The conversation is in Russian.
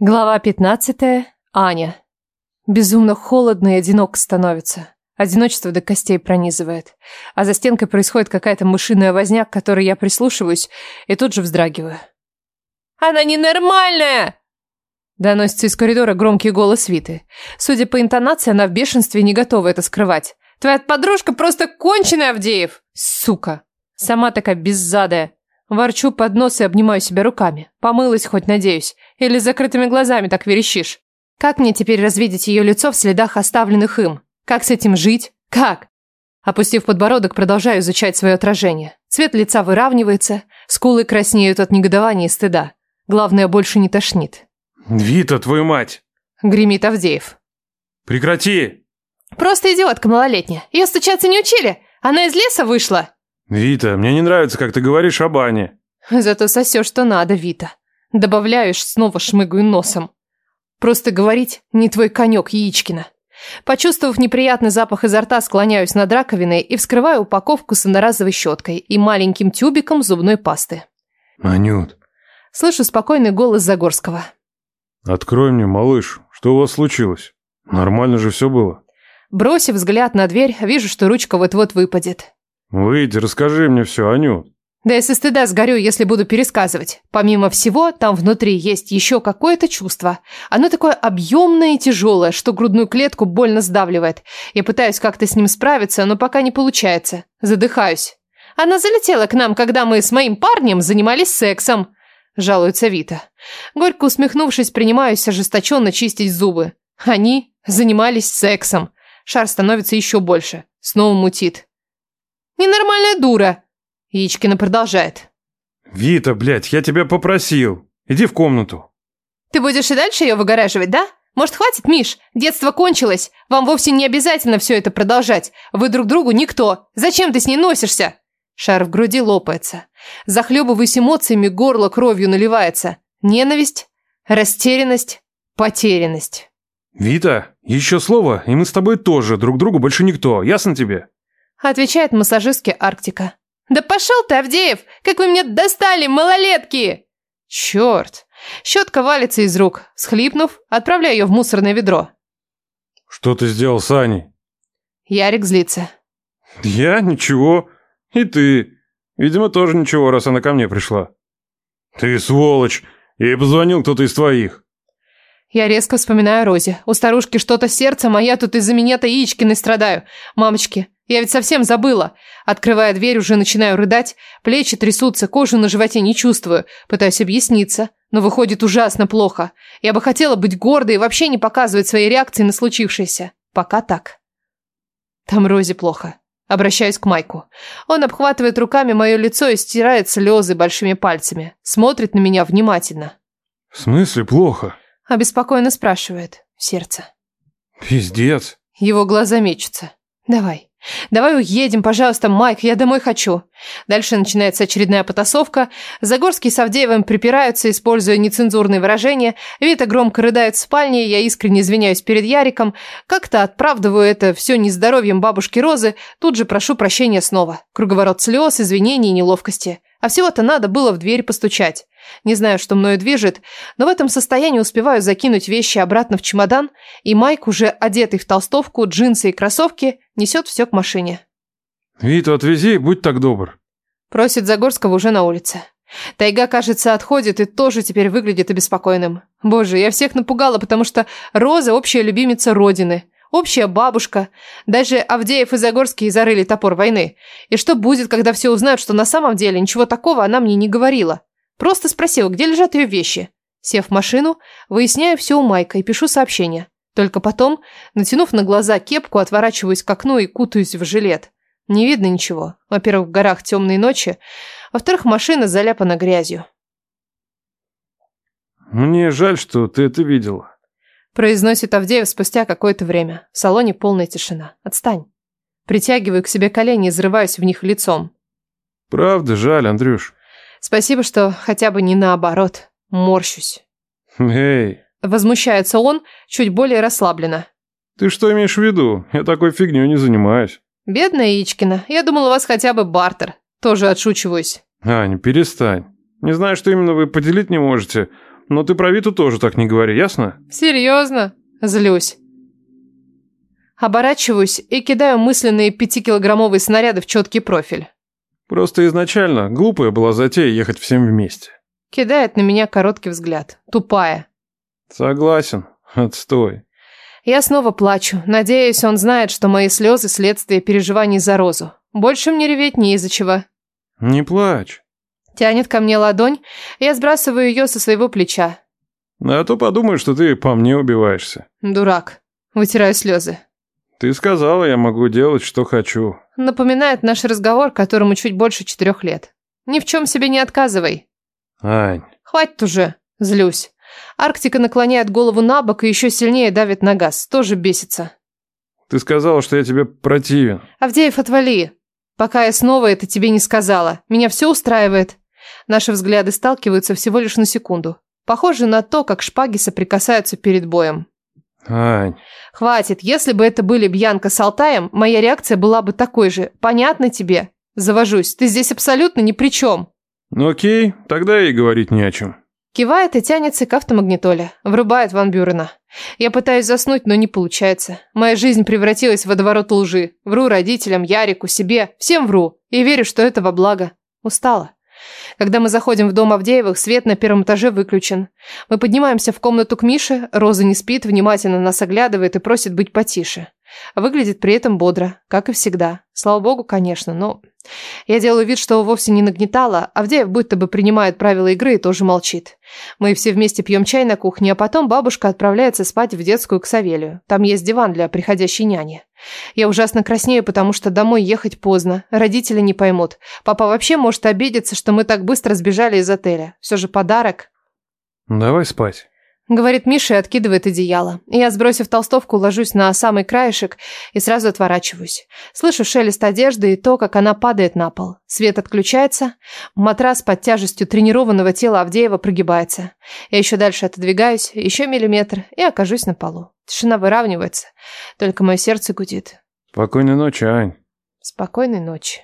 Глава 15. Аня. Безумно холодно и одиноко становится. Одиночество до костей пронизывает. А за стенкой происходит какая-то мышиная возня, к которой я прислушиваюсь и тут же вздрагиваю. «Она ненормальная!» Доносится из коридора громкий голос Виты. Судя по интонации, она в бешенстве не готова это скрывать. «Твоя подружка просто конченая, Авдеев!» «Сука!» Сама такая беззадая. Ворчу под нос и обнимаю себя руками. Помылась хоть, надеюсь. Или закрытыми глазами так верещишь. Как мне теперь развидеть ее лицо в следах, оставленных им? Как с этим жить? Как? Опустив подбородок, продолжаю изучать свое отражение. Цвет лица выравнивается, скулы краснеют от негодования и стыда. Главное, больше не тошнит. «Вита, твою мать!» Гремит Авдеев. «Прекрати!» «Просто идиотка малолетняя. Ее стучаться не учили? Она из леса вышла?» «Вита, мне не нравится, как ты говоришь об Ане». Зато сосешь, что надо, Вита. Добавляешь, снова шмыгаю носом. Просто говорить не твой конек, Яичкина. Почувствовав неприятный запах изо рта, склоняюсь над раковиной и вскрываю упаковку с одноразовой щеткой и маленьким тюбиком зубной пасты. «Анют». Слышу спокойный голос Загорского. «Открой мне, малыш, что у вас случилось? Нормально же все было». Бросив взгляд на дверь, вижу, что ручка вот-вот выпадет. «Выйди, расскажи мне все, Анют». Да я со стыда сгорю, если буду пересказывать. Помимо всего, там внутри есть еще какое-то чувство. Оно такое объемное и тяжелое, что грудную клетку больно сдавливает. Я пытаюсь как-то с ним справиться, но пока не получается. Задыхаюсь. Она залетела к нам, когда мы с моим парнем занимались сексом. Жалуется Вита. Горько усмехнувшись, принимаюсь ожесточенно чистить зубы. Они занимались сексом. Шар становится еще больше. Снова мутит. «Ненормальная дура!» Яичкина продолжает. «Вита, блядь, я тебя попросил. Иди в комнату». Ты будешь и дальше ее выгораживать, да? Может, хватит, Миш? Детство кончилось. Вам вовсе не обязательно все это продолжать. Вы друг другу никто. Зачем ты с ней носишься? Шар в груди лопается. Захлебываясь эмоциями, горло кровью наливается. Ненависть, растерянность, потерянность. «Вита, еще слово, и мы с тобой тоже, друг другу больше никто, ясно тебе?» Отвечает массажистке Арктика. «Да пошел ты, Авдеев! Как вы меня достали, малолетки!» «Черт!» Щетка валится из рук. Схлипнув, отправляю ее в мусорное ведро. «Что ты сделал с Аней?» Ярик злится. «Я? Ничего. И ты. Видимо, тоже ничего, раз она ко мне пришла». «Ты сволочь! Ей позвонил кто-то из твоих». Я резко вспоминаю о Розе. У старушки что-то с сердцем, а я тут из-за меня-то яичкиной страдаю. Мамочки, я ведь совсем забыла. Открывая дверь, уже начинаю рыдать. Плечи трясутся, кожу на животе не чувствую. Пытаюсь объясниться, но выходит ужасно плохо. Я бы хотела быть гордой и вообще не показывать свои реакции на случившееся. Пока так. Там Розе плохо. Обращаюсь к Майку. Он обхватывает руками мое лицо и стирает слезы большими пальцами. Смотрит на меня внимательно. «В смысле плохо?» Обеспокоенно спрашивает. Сердце. «Пиздец». Его глаза мечутся. «Давай, «Давай уедем, пожалуйста, Майк, я домой хочу». Дальше начинается очередная потасовка. Загорский с Авдеевым припираются, используя нецензурные выражения. Вита громко рыдает в спальне, я искренне извиняюсь перед Яриком. Как-то отправдываю это все нездоровьем бабушки Розы, тут же прошу прощения снова. Круговорот слез, извинений и неловкости. А всего-то надо было в дверь постучать. Не знаю, что мною движет, но в этом состоянии успеваю закинуть вещи обратно в чемодан, и Майк, уже одетый в толстовку, джинсы и кроссовки, несет все к машине. «Виту отвези, будь так добр», – просит Загорского уже на улице. Тайга, кажется, отходит и тоже теперь выглядит обеспокоенным. Боже, я всех напугала, потому что Роза – общая любимица Родины, общая бабушка. Даже Авдеев и Загорский зарыли топор войны. И что будет, когда все узнают, что на самом деле ничего такого она мне не говорила? Просто спросила, где лежат ее вещи. Сев в машину, выясняю все у Майка и пишу сообщение. Только потом, натянув на глаза кепку, отворачиваюсь к окну и кутаюсь в жилет. Не видно ничего. Во-первых, в горах темные ночи. Во-вторых, машина заляпана грязью. «Мне жаль, что ты это видела», – произносит Авдеев спустя какое-то время. В салоне полная тишина. «Отстань». Притягиваю к себе колени и взрываюсь в них лицом. «Правда, жаль, Андрюш». Спасибо, что хотя бы не наоборот. Морщусь. Эй. Возмущается он, чуть более расслабленно. Ты что имеешь в виду? Я такой фигней не занимаюсь. Бедная Ичкина. Я думал, у вас хотя бы бартер. Тоже отшучиваюсь. Ань, перестань. Не знаю, что именно вы поделить не можете. Но ты про Виту тоже так не говори, ясно? Серьезно? Злюсь. Оборачиваюсь и кидаю мысленные пятикилограммовые снаряды в четкий профиль. Просто изначально глупая была затея ехать всем вместе. Кидает на меня короткий взгляд. Тупая. Согласен. Отстой. Я снова плачу. Надеюсь, он знает, что мои слезы – следствие переживаний за Розу. Больше мне реветь не из-за чего. Не плачь. Тянет ко мне ладонь, я сбрасываю ее со своего плеча. А то подумай, что ты по мне убиваешься. Дурак. Вытираю слезы. Ты сказала, я могу делать, что хочу. Напоминает наш разговор, которому чуть больше четырех лет. Ни в чем себе не отказывай. Ань. Хватит уже. Злюсь. Арктика наклоняет голову на бок и еще сильнее давит на газ. Тоже бесится. Ты сказала, что я тебе противен. Авдеев, отвали. Пока я снова это тебе не сказала. Меня все устраивает. Наши взгляды сталкиваются всего лишь на секунду. Похоже на то, как шпаги соприкасаются перед боем. Ань. Хватит. Если бы это были Бьянка с Алтаем, моя реакция была бы такой же. Понятно тебе? Завожусь. Ты здесь абсолютно ни при чем. Ну окей, тогда и говорить не о чем. Кивает и тянется к автомагнитоле. Врубает Ван Бюрена. Я пытаюсь заснуть, но не получается. Моя жизнь превратилась в водоворот лжи. Вру родителям, Ярику, себе. Всем вру. И верю, что это во благо. Устала. Когда мы заходим в дом Авдеевых, свет на первом этаже выключен. Мы поднимаемся в комнату к Мише, Роза не спит, внимательно нас оглядывает и просит быть потише. Выглядит при этом бодро, как и всегда. Слава богу, конечно, но... Я делаю вид, что вовсе не нагнетала, Авдеев будто бы принимает правила игры и тоже молчит. Мы все вместе пьем чай на кухне, а потом бабушка отправляется спать в детскую к Савелию. Там есть диван для приходящей няни. Я ужасно краснею, потому что домой ехать поздно. Родители не поймут. Папа вообще может обидеться, что мы так быстро сбежали из отеля. Все же подарок. Давай спать. Говорит Миша и откидывает одеяло. Я, сбросив толстовку, ложусь на самый краешек и сразу отворачиваюсь. Слышу шелест одежды и то, как она падает на пол. Свет отключается. Матрас под тяжестью тренированного тела Авдеева прогибается. Я еще дальше отодвигаюсь, еще миллиметр, и окажусь на полу. Тишина выравнивается. Только мое сердце гудит. Спокойной ночи, Ань. Спокойной ночи.